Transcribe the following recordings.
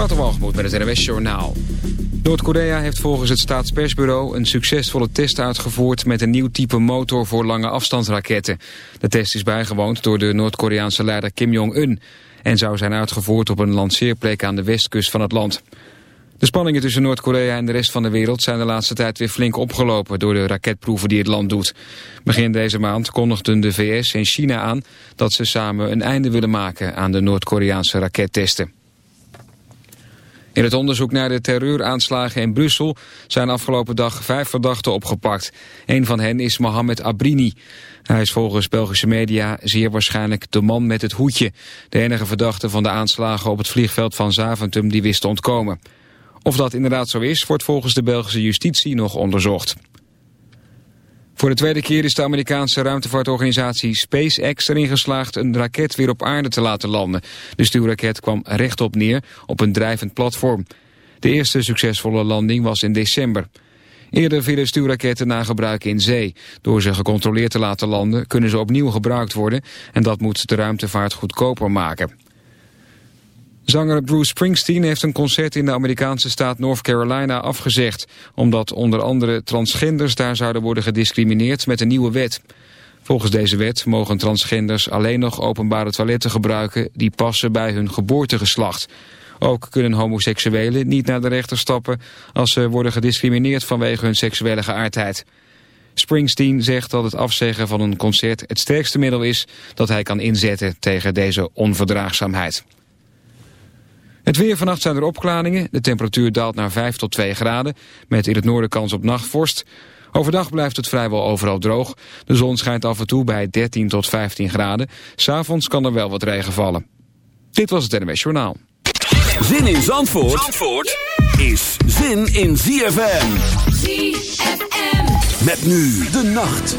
Waterwalgemoed met het NWS Journaal. Noord-Korea heeft volgens het staatspersbureau een succesvolle test uitgevoerd met een nieuw type motor voor lange afstandsraketten. De test is bijgewoond door de Noord-Koreaanse leider Kim Jong-un en zou zijn uitgevoerd op een lanceerplek aan de westkust van het land. De spanningen tussen Noord-Korea en de rest van de wereld zijn de laatste tijd weer flink opgelopen door de raketproeven die het land doet. Begin deze maand kondigden de VS en China aan dat ze samen een einde willen maken aan de Noord-Koreaanse rakettesten. In het onderzoek naar de terreuraanslagen in Brussel zijn afgelopen dag vijf verdachten opgepakt. Een van hen is Mohamed Abrini. Hij is volgens Belgische media zeer waarschijnlijk de man met het hoedje. De enige verdachte van de aanslagen op het vliegveld van Zaventem die wist te ontkomen. Of dat inderdaad zo is, wordt volgens de Belgische justitie nog onderzocht. Voor de tweede keer is de Amerikaanse ruimtevaartorganisatie SpaceX erin geslaagd een raket weer op aarde te laten landen. De stuurraket kwam rechtop neer op een drijvend platform. De eerste succesvolle landing was in december. Eerder vielen stuurraketten na gebruik in zee. Door ze gecontroleerd te laten landen kunnen ze opnieuw gebruikt worden en dat moet de ruimtevaart goedkoper maken. Zanger Bruce Springsteen heeft een concert in de Amerikaanse staat North Carolina afgezegd, omdat onder andere transgenders daar zouden worden gediscrimineerd met een nieuwe wet. Volgens deze wet mogen transgenders alleen nog openbare toiletten gebruiken die passen bij hun geboortegeslacht. Ook kunnen homoseksuelen niet naar de rechter stappen als ze worden gediscrimineerd vanwege hun seksuele geaardheid. Springsteen zegt dat het afzeggen van een concert het sterkste middel is dat hij kan inzetten tegen deze onverdraagzaamheid. Het weer vannacht zijn er opklaringen. De temperatuur daalt naar 5 tot 2 graden. Met in het noorden kans op nachtvorst. Overdag blijft het vrijwel overal droog. De zon schijnt af en toe bij 13 tot 15 graden. S'avonds kan er wel wat regen vallen. Dit was het NMS Journaal. Zin in Zandvoort, Zandvoort is zin in ZFM. ZFM. Met nu de nacht.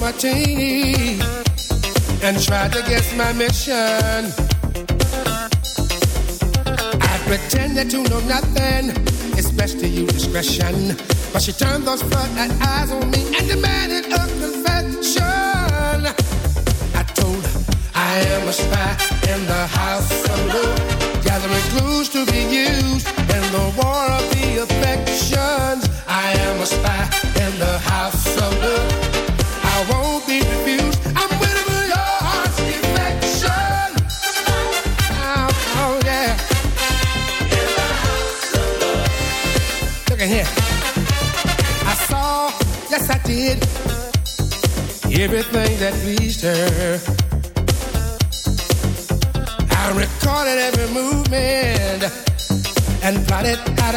My team And tried to guess my mission. I pretended to know nothing. It's best to use discretion. But she turned those floodlight eyes on me and demanded a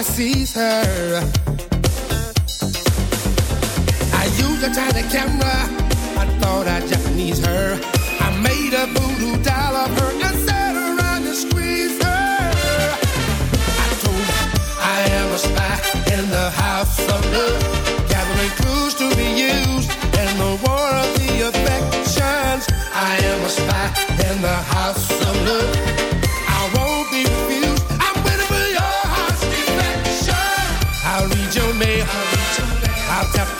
I seize her. I used a tiny camera. I thought I Japanese her. I made a voodoo doll.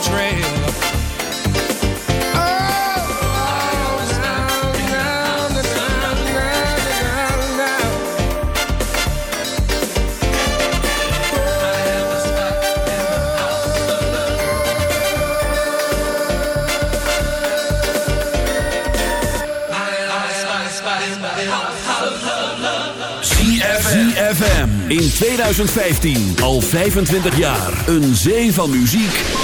trail. In 2015 al 25 jaar. Een zee van muziek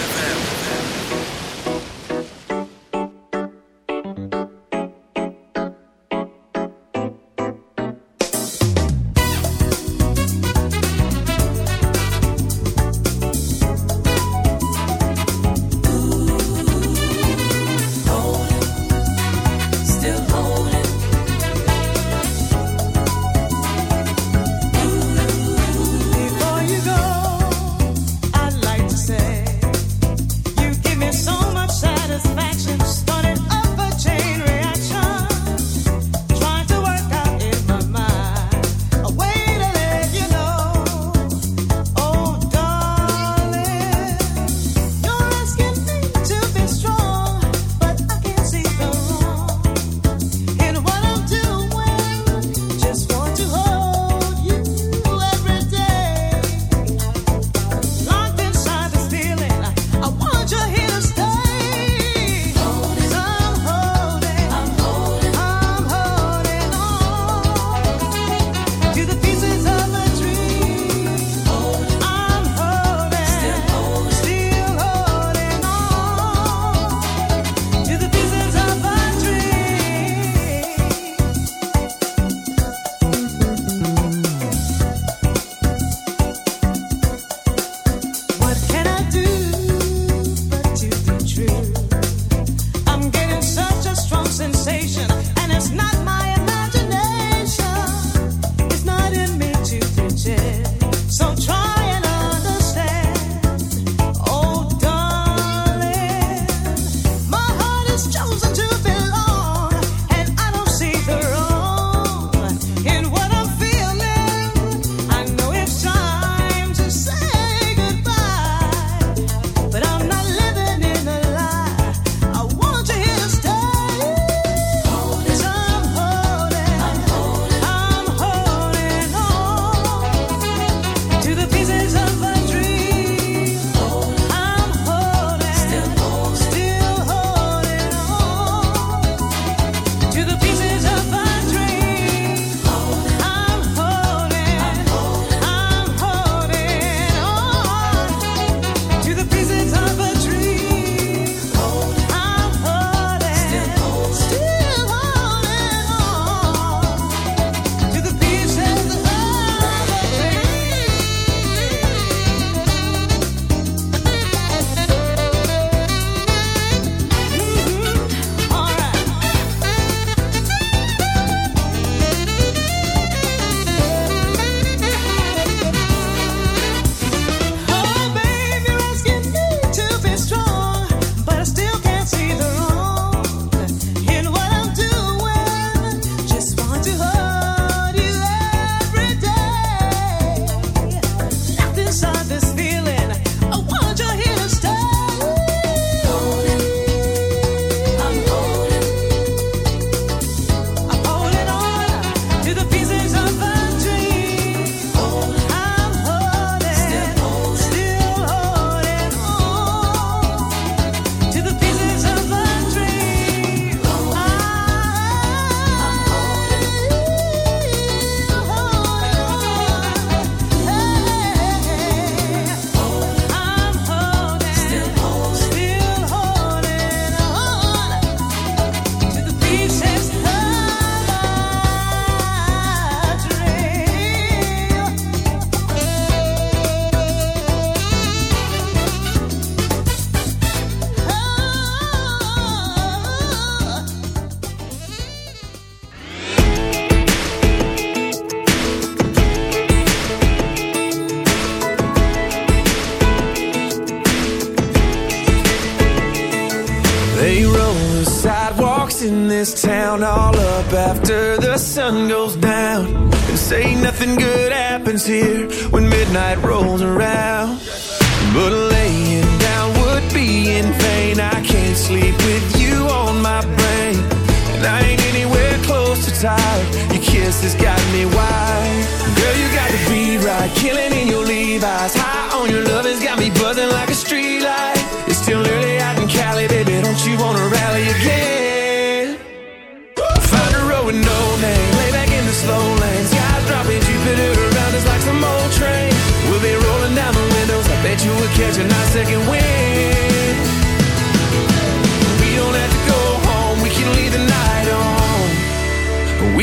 tears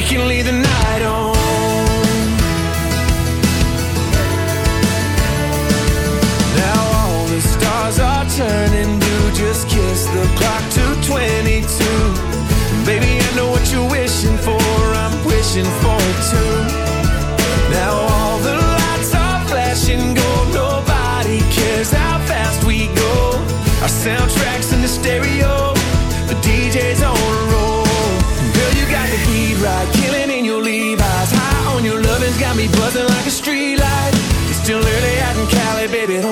can leave the night.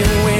walking away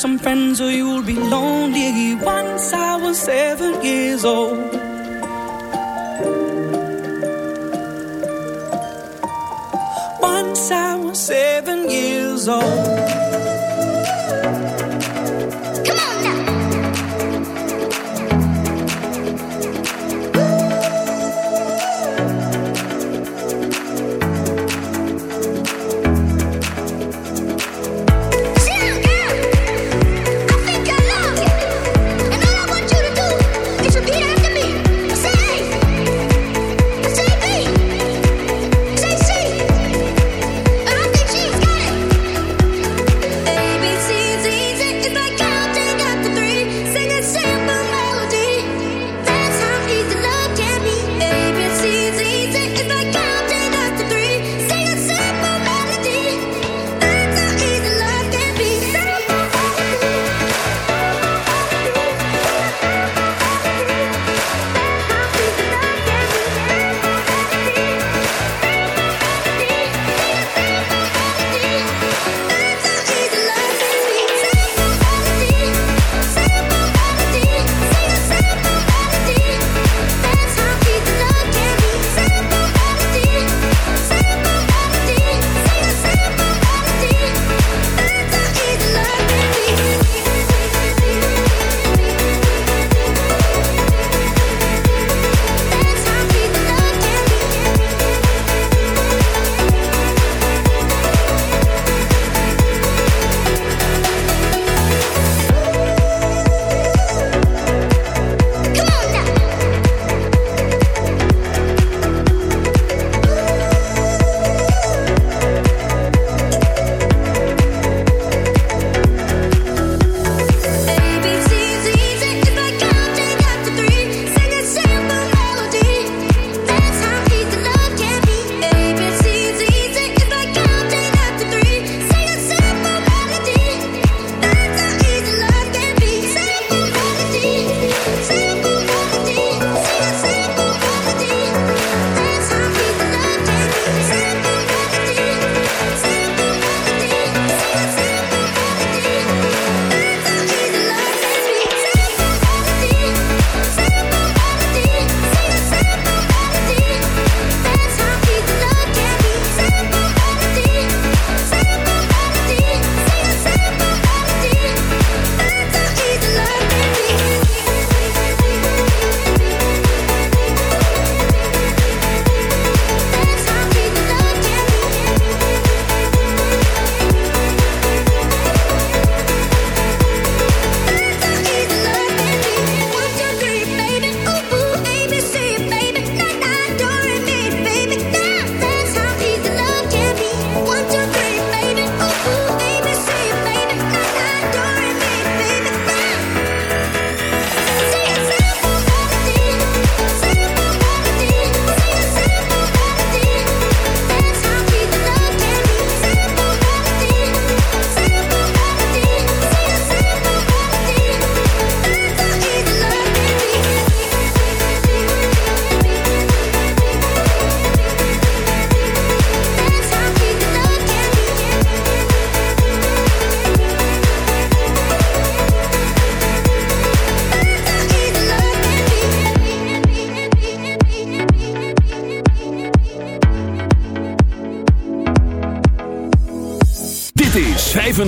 some friends who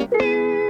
Thank you.